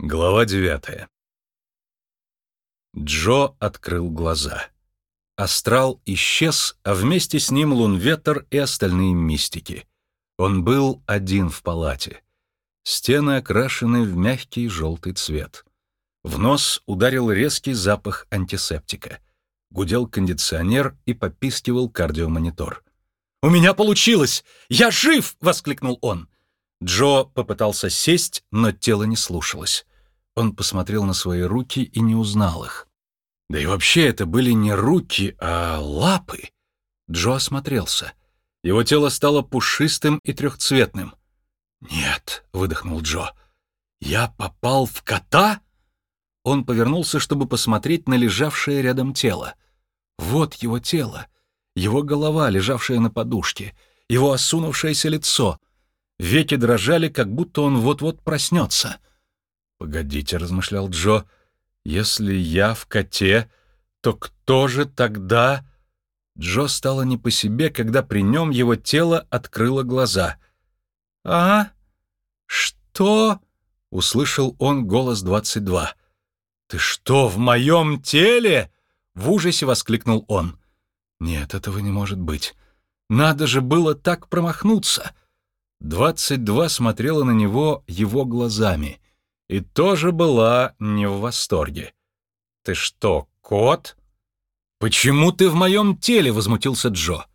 Глава девятая. Джо открыл глаза. Астрал исчез, а вместе с ним Лунветер и остальные мистики. Он был один в палате. Стены окрашены в мягкий желтый цвет. В нос ударил резкий запах антисептика. Гудел кондиционер и попискивал кардиомонитор. «У меня получилось! Я жив!» — воскликнул он. Джо попытался сесть, но тело не слушалось. Он посмотрел на свои руки и не узнал их. Да и вообще это были не руки, а лапы. Джо осмотрелся. Его тело стало пушистым и трехцветным. «Нет», — выдохнул Джо, — «я попал в кота?» Он повернулся, чтобы посмотреть на лежавшее рядом тело. Вот его тело, его голова, лежавшая на подушке, его осунувшееся лицо. Веки дрожали, как будто он вот-вот проснется. «Погодите», — размышлял Джо, — «если я в коте, то кто же тогда...» Джо стало не по себе, когда при нем его тело открыло глаза. «А? Что?» — услышал он голос двадцать два. «Ты что, в моем теле?» — в ужасе воскликнул он. «Нет, этого не может быть. Надо же было так промахнуться!» Двадцать два смотрела на него его глазами и тоже была не в восторге. «Ты что, кот?» «Почему ты в моем теле?» — возмутился Джо.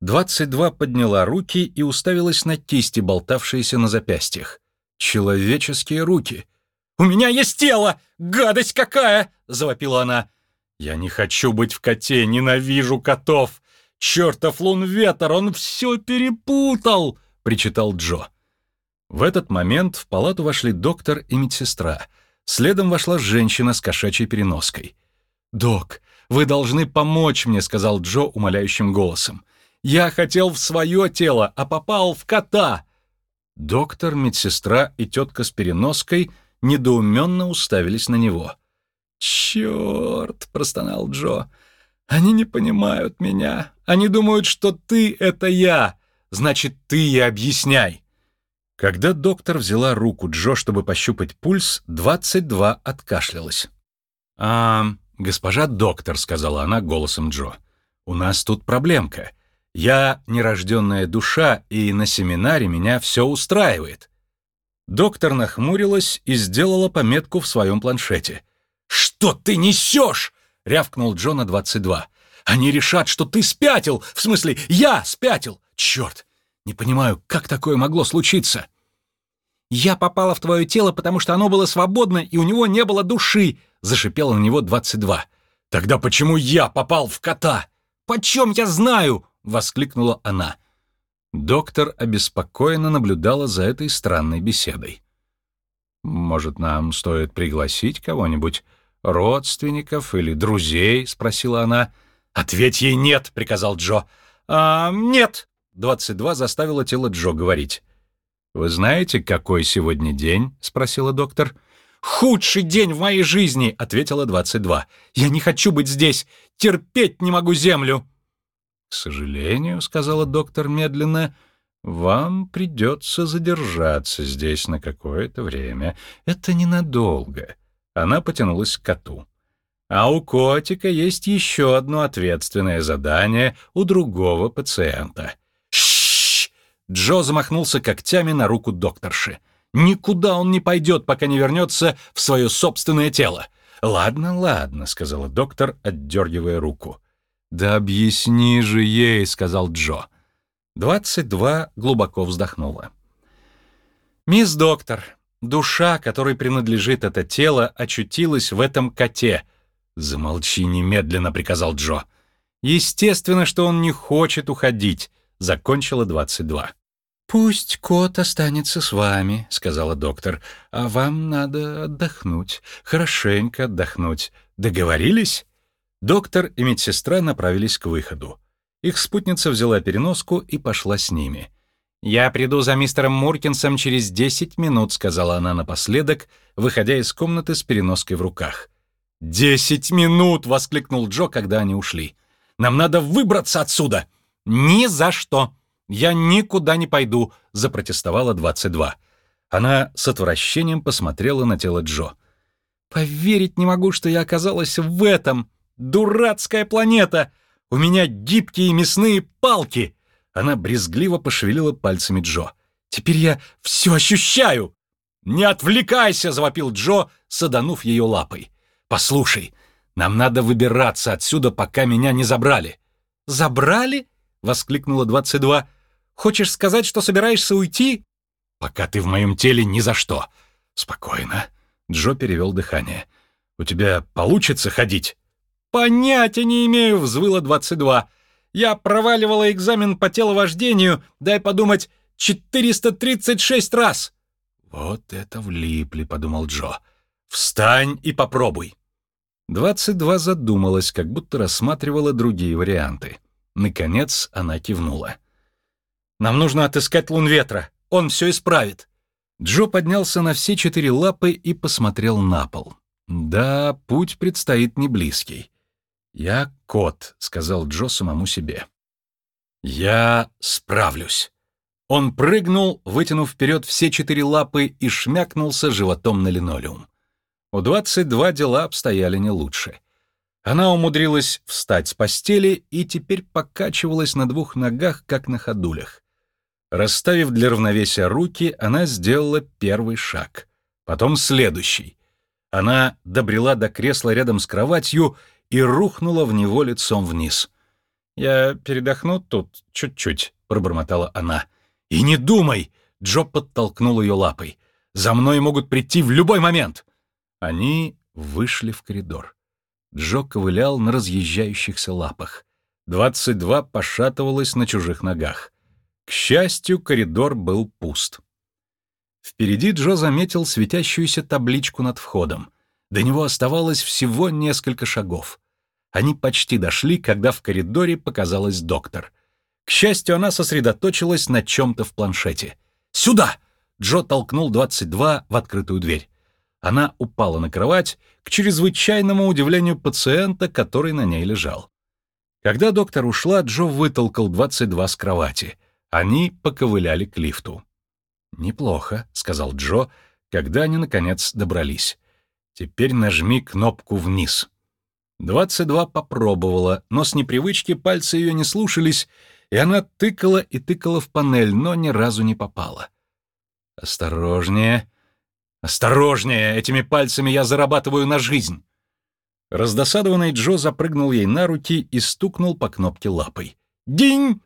Двадцать два подняла руки и уставилась на кисти, болтавшиеся на запястьях. Человеческие руки. «У меня есть тело! Гадость какая!» — завопила она. «Я не хочу быть в коте, ненавижу котов! Чертов лун-ветер, он все перепутал!» причитал Джо. В этот момент в палату вошли доктор и медсестра. Следом вошла женщина с кошачьей переноской. «Док, вы должны помочь мне», — сказал Джо умоляющим голосом. «Я хотел в свое тело, а попал в кота». Доктор, медсестра и тетка с переноской недоуменно уставились на него. «Черт!» — простонал Джо. «Они не понимают меня. Они думают, что ты — это я. Значит, ты и объясняй. Когда доктор взяла руку Джо, чтобы пощупать пульс, 22 откашлялась. «А, госпожа доктор», — сказала она голосом Джо, — «у нас тут проблемка. Я нерожденная душа, и на семинаре меня все устраивает». Доктор нахмурилась и сделала пометку в своем планшете. «Что ты несешь?» — рявкнул Джо на 22. «Они решат, что ты спятил! В смысле, я спятил! Черт! Не понимаю, как такое могло случиться? «Я попала в твое тело, потому что оно было свободно, и у него не было души!» — зашипело на него 22. «Тогда почему я попал в кота?» «Почем я знаю?» — воскликнула она. Доктор обеспокоенно наблюдала за этой странной беседой. «Может, нам стоит пригласить кого-нибудь? Родственников или друзей?» — спросила она. «Ответь ей нет!» — приказал Джо. «А, нет!» 22 заставило тело Джо говорить. «Вы знаете, какой сегодня день?» — спросила доктор. «Худший день в моей жизни!» — ответила 22. «Я не хочу быть здесь! Терпеть не могу землю!» «К сожалению», — сказала доктор медленно, — «вам придется задержаться здесь на какое-то время. Это ненадолго». Она потянулась к коту. А у котика есть еще одно ответственное задание у другого пациента — Джо замахнулся когтями на руку докторши. «Никуда он не пойдет, пока не вернется в свое собственное тело». «Ладно, ладно», — сказала доктор, отдергивая руку. «Да объясни же ей», — сказал Джо. Двадцать два глубоко вздохнула. «Мисс доктор, душа, которой принадлежит это тело, очутилась в этом коте». «Замолчи немедленно», — приказал Джо. «Естественно, что он не хочет уходить закончила 22. «Пусть кот останется с вами», — сказала доктор, «а вам надо отдохнуть, хорошенько отдохнуть. Договорились?» Доктор и медсестра направились к выходу. Их спутница взяла переноску и пошла с ними. «Я приду за мистером Муркинсом через десять минут», — сказала она напоследок, выходя из комнаты с переноской в руках. «Десять минут!» — воскликнул Джо, когда они ушли. «Нам надо выбраться отсюда!» «Ни за что! Я никуда не пойду!» — запротестовала 22. Она с отвращением посмотрела на тело Джо. «Поверить не могу, что я оказалась в этом! Дурацкая планета! У меня гибкие мясные палки!» Она брезгливо пошевелила пальцами Джо. «Теперь я все ощущаю!» «Не отвлекайся!» — завопил Джо, саданув ее лапой. «Послушай, нам надо выбираться отсюда, пока меня не забрали». «Забрали?» — воскликнула 22. «Хочешь сказать, что собираешься уйти?» «Пока ты в моем теле ни за что». «Спокойно». Джо перевел дыхание. «У тебя получится ходить?» «Понятия не имею», — взвыла 22. «Я проваливала экзамен по теловождению, дай подумать, 436 раз!» «Вот это влипли», — подумал Джо. «Встань и попробуй!» 22 задумалась, как будто рассматривала другие варианты. Наконец она кивнула. «Нам нужно отыскать лун ветра. Он все исправит». Джо поднялся на все четыре лапы и посмотрел на пол. «Да, путь предстоит не близкий. «Я кот», — сказал Джо самому себе. «Я справлюсь». Он прыгнул, вытянув вперед все четыре лапы и шмякнулся животом на линолеум. У 22 дела обстояли не лучше. Она умудрилась встать с постели и теперь покачивалась на двух ногах, как на ходулях. Расставив для равновесия руки, она сделала первый шаг, потом следующий. Она добрела до кресла рядом с кроватью и рухнула в него лицом вниз. «Я передохну тут чуть-чуть», — пробормотала она. «И не думай!» — Джо подтолкнул ее лапой. «За мной могут прийти в любой момент!» Они вышли в коридор. Джо ковылял на разъезжающихся лапах. Двадцать два пошатывалось на чужих ногах. К счастью, коридор был пуст. Впереди Джо заметил светящуюся табличку над входом. До него оставалось всего несколько шагов. Они почти дошли, когда в коридоре показалась доктор. К счастью, она сосредоточилась на чем-то в планшете. «Сюда!» — Джо толкнул 22 в открытую дверь. Она упала на кровать, к чрезвычайному удивлению пациента, который на ней лежал. Когда доктор ушла, Джо вытолкал 22 с кровати. Они поковыляли к лифту. «Неплохо», — сказал Джо, когда они, наконец, добрались. Теперь нажми кнопку вниз. 22 попробовала, но с непривычки пальцы ее не слушались, и она тыкала и тыкала в панель, но ни разу не попала. «Осторожнее! Осторожнее! Этими пальцами я зарабатываю на жизнь!» Раздосадованный Джо запрыгнул ей на руки и стукнул по кнопке лапой. «Динь!»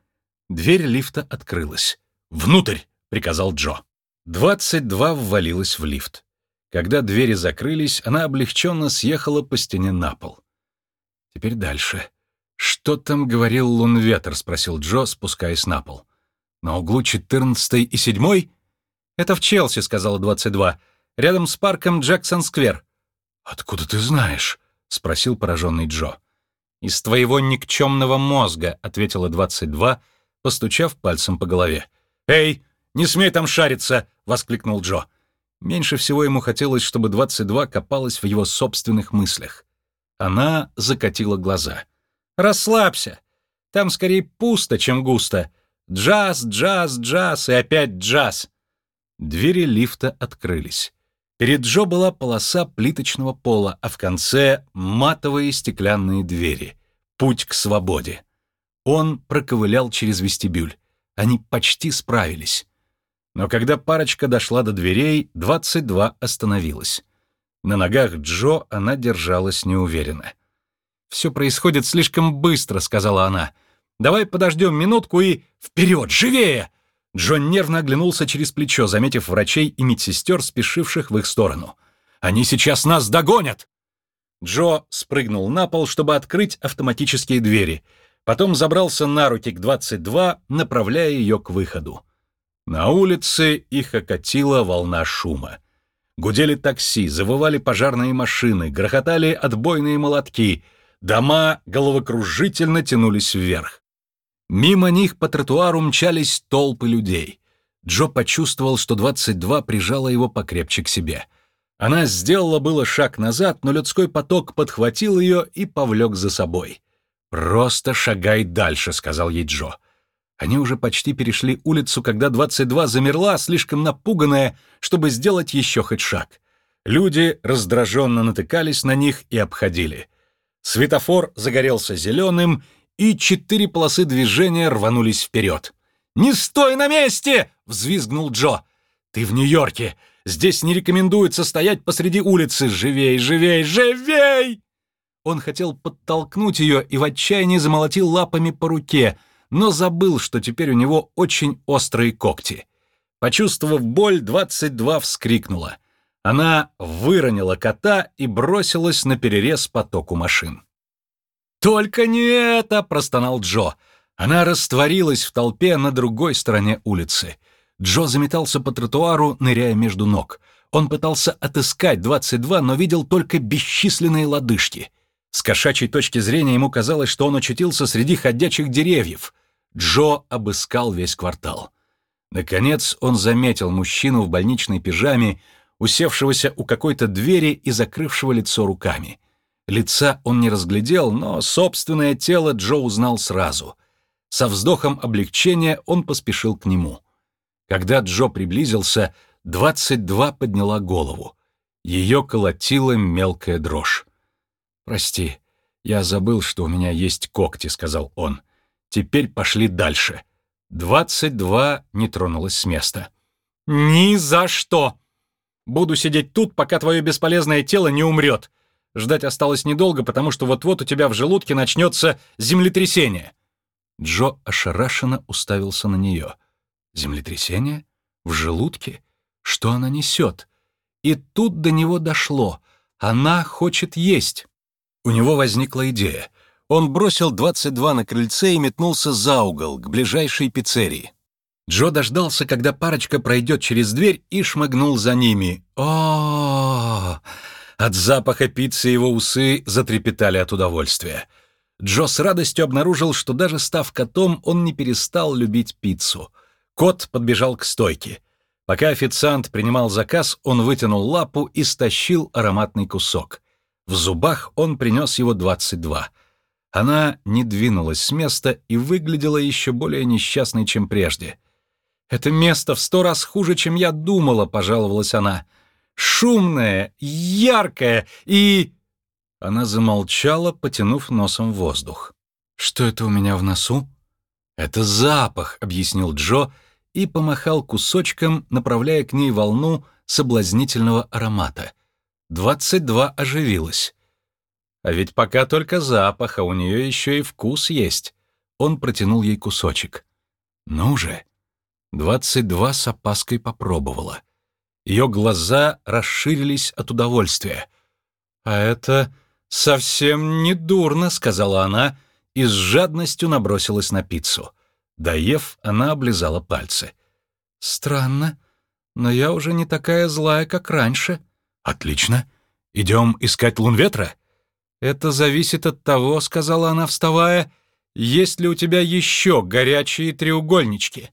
Дверь лифта открылась. «Внутрь!» — приказал Джо. 22 ввалилась в лифт. Когда двери закрылись, она облегченно съехала по стене на пол. Теперь дальше. «Что там говорил Лунветер?» — спросил Джо, спускаясь на пол. «На углу 14 и 7 «Это в Челси», — сказала 22. «Рядом с парком Джексон-сквер». «Откуда ты знаешь?» — спросил пораженный Джо. «Из твоего никчемного мозга», — ответила 22, постучав пальцем по голове. «Эй, не смей там шариться!» — воскликнул Джо. Меньше всего ему хотелось, чтобы 22 копалась в его собственных мыслях. Она закатила глаза. «Расслабься. Там скорее пусто, чем густо. Джаз, джаз, джаз и опять джаз». Двери лифта открылись. Перед Джо была полоса плиточного пола, а в конце — матовые стеклянные двери. Путь к свободе. Он проковылял через вестибюль. Они почти справились. Но когда парочка дошла до дверей, 22 остановилась. На ногах Джо она держалась неуверенно. «Все происходит слишком быстро», — сказала она. «Давай подождем минутку и... Вперед, живее!» Джо нервно оглянулся через плечо, заметив врачей и медсестер, спешивших в их сторону. «Они сейчас нас догонят!» Джо спрыгнул на пол, чтобы открыть автоматические двери. Потом забрался на руки к 22, направляя ее к выходу. На улице их окатила волна шума. Гудели такси, завывали пожарные машины, грохотали отбойные молотки, дома головокружительно тянулись вверх. Мимо них по тротуару мчались толпы людей. Джо почувствовал, что 22 прижала его покрепче к себе. Она сделала было шаг назад, но людской поток подхватил ее и повлек за собой. «Просто шагай дальше», — сказал ей Джо. Они уже почти перешли улицу, когда 22 замерла, слишком напуганная, чтобы сделать еще хоть шаг. Люди раздраженно натыкались на них и обходили. Светофор загорелся зеленым, и четыре полосы движения рванулись вперед. «Не стой на месте!» — взвизгнул Джо. «Ты в Нью-Йорке! Здесь не рекомендуется стоять посреди улицы! Живей, живей, живей!» Он хотел подтолкнуть ее и в отчаянии замолотил лапами по руке, но забыл, что теперь у него очень острые когти. Почувствовав боль, 22 вскрикнула. Она выронила кота и бросилась на перерез потоку машин. «Только не это!» — простонал Джо. Она растворилась в толпе на другой стороне улицы. Джо заметался по тротуару, ныряя между ног. Он пытался отыскать 22, но видел только бесчисленные лодыжки. С кошачьей точки зрения ему казалось, что он очутился среди ходячих деревьев. Джо обыскал весь квартал. Наконец он заметил мужчину в больничной пижаме, усевшегося у какой-то двери и закрывшего лицо руками. Лица он не разглядел, но собственное тело Джо узнал сразу. Со вздохом облегчения он поспешил к нему. Когда Джо приблизился, 22 подняла голову. Ее колотила мелкая дрожь. «Прости, я забыл, что у меня есть когти», — сказал он. «Теперь пошли дальше». Двадцать два не тронулась с места. «Ни за что! Буду сидеть тут, пока твое бесполезное тело не умрет. Ждать осталось недолго, потому что вот-вот у тебя в желудке начнется землетрясение». Джо ошарашенно уставился на нее. «Землетрясение? В желудке? Что она несет?» И тут до него дошло. Она хочет есть. У него возникла идея. Он бросил 22 на крыльце и метнулся за угол, к ближайшей пиццерии. Джо дождался, когда парочка пройдет через дверь, и шмыгнул за ними. о От запаха пиццы его усы затрепетали от удовольствия. Джо с радостью обнаружил, что даже став котом, он не перестал любить пиццу. Кот подбежал к стойке. Пока официант принимал заказ, он вытянул лапу и стащил ароматный кусок. В зубах он принес его 22. Она не двинулась с места и выглядела еще более несчастной, чем прежде. «Это место в сто раз хуже, чем я думала», — пожаловалась она. «Шумное, яркое и...» Она замолчала, потянув носом воздух. «Что это у меня в носу?» «Это запах», — объяснил Джо и помахал кусочком, направляя к ней волну соблазнительного аромата. Двадцать два оживилась. А ведь пока только запах, а у нее еще и вкус есть. Он протянул ей кусочек. Ну же. Двадцать два с опаской попробовала. Ее глаза расширились от удовольствия. «А это совсем не дурно», — сказала она, и с жадностью набросилась на пиццу. Доев, она облизала пальцы. «Странно, но я уже не такая злая, как раньше», «Отлично. Идем искать лун ветра?» «Это зависит от того, — сказала она, вставая, — есть ли у тебя еще горячие треугольнички?»